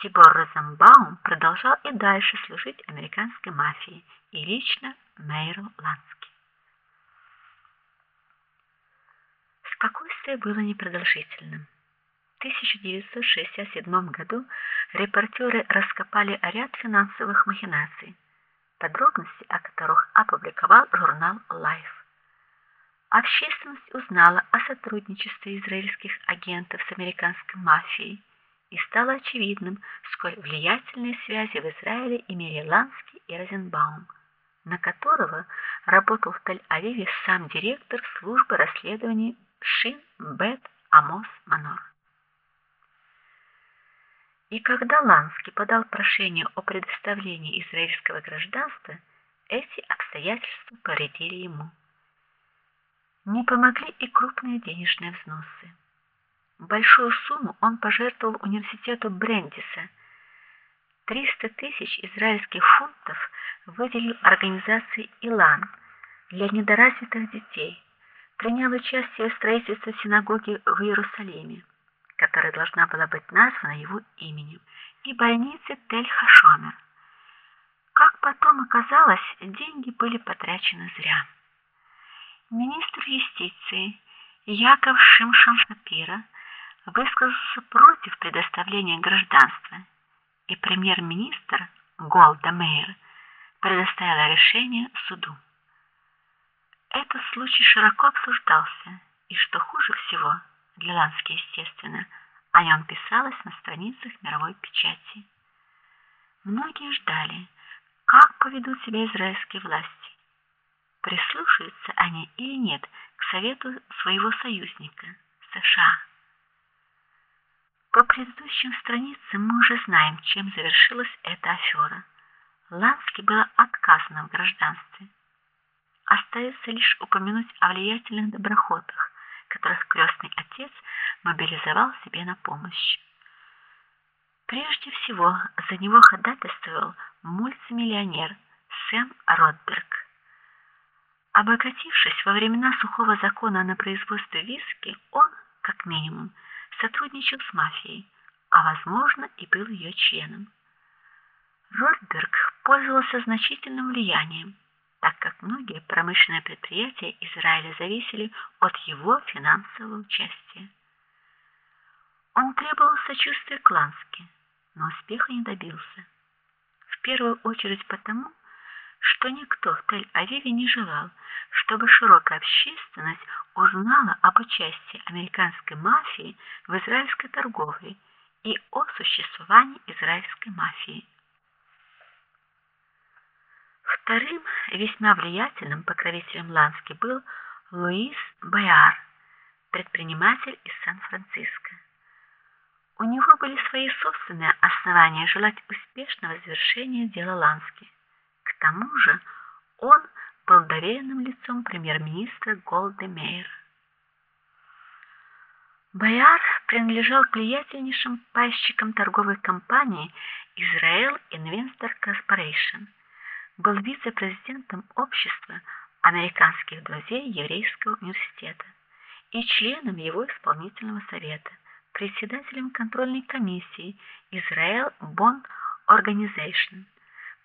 Тибор Розенбаум продолжал и дальше служить американской мафии и лично мэру Лански. Спокойствие было непродолжительным. В 1967 году репортеры раскопали ряд финансовых махинаций, подробности о которых опубликовал журнал Life. Общественность узнала о сотрудничестве израильских агентов с американской мафией и стало очевидным, сколь влиятельные связи в Израиле имели Ланский и Розенбаум, на которого работал в Тель-Авиве сам директор службы расследований Шин Бет Амос Манор. И когда Ланский подал прошение о предоставлении израильского гражданства, эти обстоятельства повредили ему. Не помогли и крупные денежные взносы. Большую сумму он пожертвовал университету Брендиса. 300 тысяч израильских фунтов выделил организации Илан для недоразвитых детей. Принял участие в строительстве синагоги в Иерусалиме, которая должна была быть названа его именем, и больницы Тель-Хашомер. Как потом оказалось, деньги были потрачены зря. Министр юстиции Яков Шимшон Шапира высказался против предоставления гражданства, и премьер-министр Голда Меир предоставила решение суду. Этот случай широко обсуждался, и что хуже всего, для Лански, естественно, о нем писалось на страницах мировой печати. Многие ждали, как поведут себя израильские власти прислушаются они или нет к совету своего союзника США. По предыдущим страницам мы уже знаем, чем завершилась эта афера. Лански было отказано в гражданстве. Остается лишь упомянуть о влиятельных доброхотах, которых крестный отец мобилизовал себе на помощь. Прежде всего, за него ходатайствовал мультимиллионер Сэм Ротберг. Обогатившись во времена сухого закона на производстве виски, он, как минимум, сотрудничал с мафией, а возможно, и был ее членом. Ротберг пользовался значительным влиянием, так как многие промышленные предприятия Израиля зависели от его финансового участия. Он требовал сочувствия Клански, но успеха не добился. В первую очередь потому, что никто в Тель-Авиве не желал, чтобы широкая общественность узнала об участии американской мафии в израильской торговле и о существовании израильской мафии. Вторым весьма влиятельным покровителем Лански был Луис Байар, предприниматель из Сан-Франциско. У него были свои собственные основания желать успешного завершения дела Лански. Тому же, он был доверенным лицом премьер-министра Голды Меир. Бояр принадлежал к влиятельнейшим пайщикам торговой компании Israel Investor Corporation. Был вице-президентом общества американских друзей еврейского университета и членом его исполнительного совета, председателем контрольной комиссии Israel Bond Organization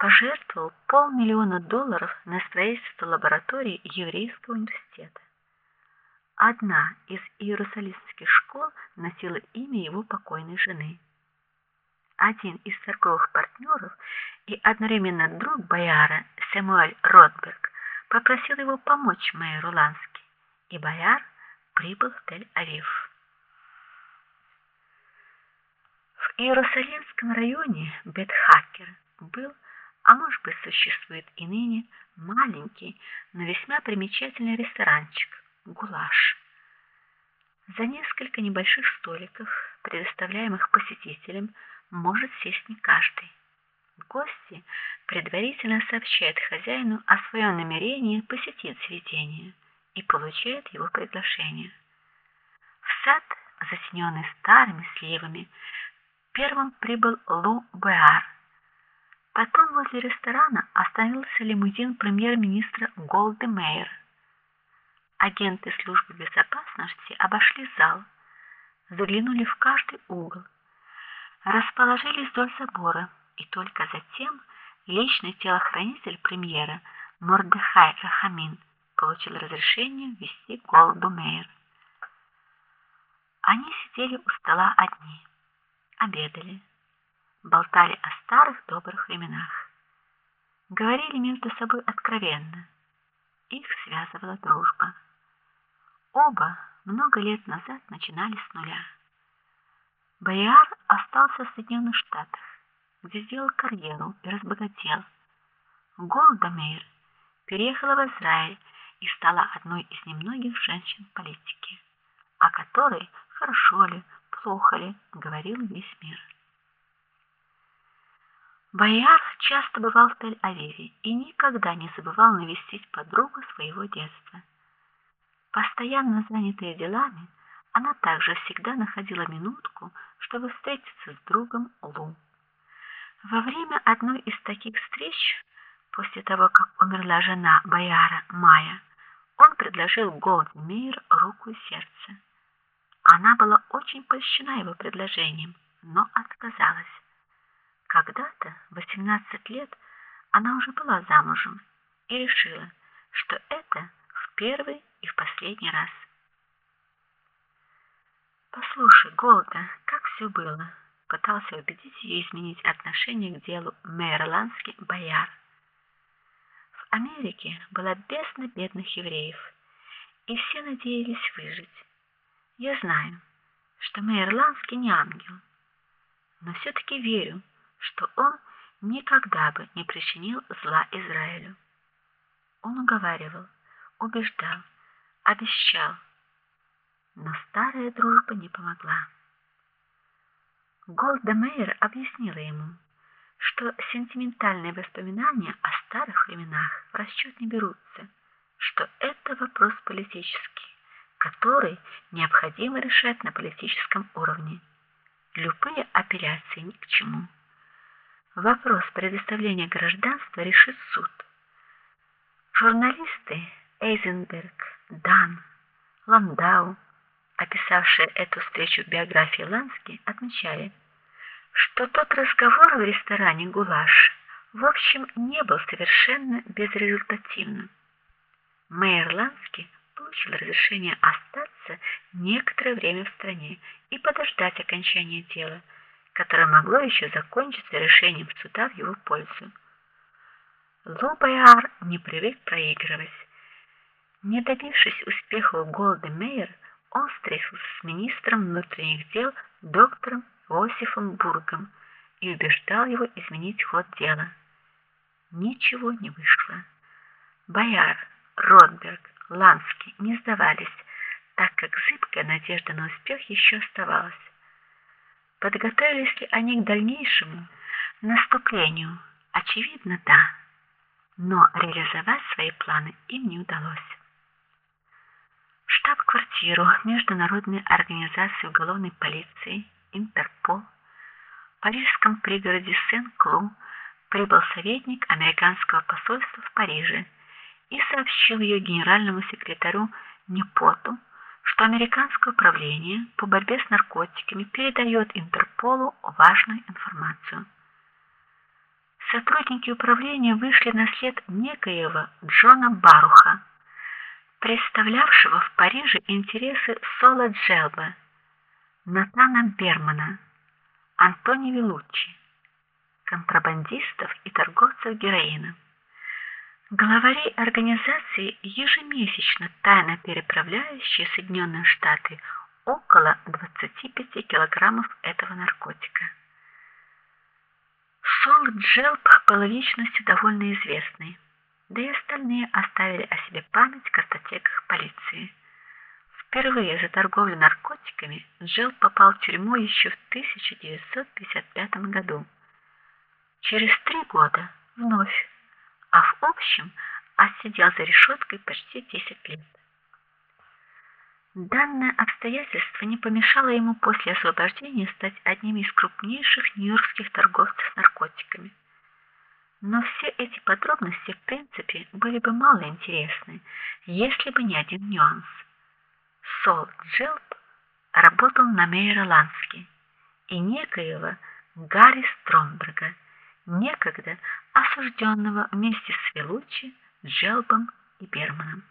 пожертвовал полмиллиона долларов на строительство лаборатории еврейского университета. Одна из иерусалимских школ носила имя его покойной жены. Один из торговых партнеров и одновременно друг Бояра Самуэль Ротберг попросил его помочь мэру Лански, и Бояр прибыл в Тель-Авив. В Иерусалимском районе Бет-Хакер был а может быть, существует и ныне маленький, но весьма примечательный ресторанчик Гулаш. За несколько небольших столиков, предоставляемых посетителям, может сесть не каждый. Гости предварительно сообщают хозяину о своем намерении посетить заведение и получают его приглашение. В сад, затененный старыми сливами, первым прибыл Лу Беар Потом возле ресторана остановился лимузин премьер-министра Голды Мейер. Агенты службы безопасности обошли зал, заглянули в каждый угол. расположились вдоль забора, и только затем личный телохранитель премьера Мордехай Рахамин получил разрешение ввести Голду Мейер. Они сидели у стола одни, обедали, болтали о старых добрых временах. Говорили между собой откровенно. Их связывала дружба. Оба много лет назад начинали с нуля. Бояр остался в Соединенных Штатах, где сделал карьеру и разбогател. Голда Меир переехала в Израиль и стала одной из немногих женщин в политике, о которой хорошо ли, плохо ли говорил весь мир. Бояр часто бывал в Тель-Авиве и никогда не забывал навестить подругу своего детства. Постоянно занятая делами, она также всегда находила минутку, чтобы встретиться с другом Лу. Во время одной из таких встреч, после того, как умерла жена бояра Майя, он предложил Голдмейр руку и сердце. Она была очень польщена его предложением, но отказалась. Когда-то, в 18 лет, она уже была замужем и решила, что это в первый и в последний раз. Послушай, Голда, как все было, пытался убедить ее изменить отношение к делу Мэриландский бояр. В Америке была бездна бедных евреев, и все надеялись выжить. Я знаю, что Мейерландский не ангел, но все таки верю, что он никогда бы не причинил зла Израилю. Он уговаривал, убеждал, обещал, но старая дружба не помогла. Голда Мейер объяснила ему, что сентиментальные воспоминания о старых временах в расчет не берутся, что это вопрос политический, который необходимо решать на политическом уровне. Любые операции ни к чему. Вопрос предоставления гражданства решит суд. Журналисты Эйзенберг, Дан, Ландау, описавшие эту встречу в биографии Лански, отмечали, что тот разговор в ресторане Гулаш в общем не был совершенно безрезультативным. Мэр Лански получил разрешение остаться некоторое время в стране и подождать окончания дела которое могло еще закончиться решением суда в его пользу. Лобайар не привык проигрывать. Не добившись успеха у Голды Мейер, он встретился с министром внутренних дел доктором Иосифом Бургом и убеждал его изменить ход дела. Ничего не вышло. Бояр, Ротберг, Ланский не сдавались, так как зыбкая надежда на успех еще оставалась. Подготовились ли они к дальнейшему наступлению? Очевидно, да. Но реализовать свои планы им не удалось. Штаб-квартиру Международной организации уголовной полиции Интерпол в парижском пригороде Сен-Клу прибыл советник американского посольства в Париже и сообщил ее генеральному секретарю Непоту, что американское управление по борьбе с наркотиками передает Интерполу важную информацию. Сотрудники управления вышли на след некоего Джона Баруха, представлявшего в Париже интересы Сола Джелба, Натана Бермана, Антони Велуччи, контрабандистов и торговцев героином. Главари организации ежемесячно тайно переправляющие Соединенные Штаты около 25 килограммов этого наркотика. Сол Джелп был личностью довольно известной, да и остальные оставили о себе память в картотеках полиции. Впервые за торговлю наркотиками Джелп попал в тюрьму еще в 1955 году. Через три года вновь а в общем отсидел за решеткой почти 10 лет. Данное обстоятельство не помешало ему после освобождения стать одним из крупнейших нью-йоркских торговцев наркотиками. Но все эти подробности, в принципе, были бы мало интересны, если бы не один нюанс. Сол Джилп работал на Мейера Лански, и некоего Гарри Стромберга, некогда осужденного вместе с Велучи, Джелбом и Берманом.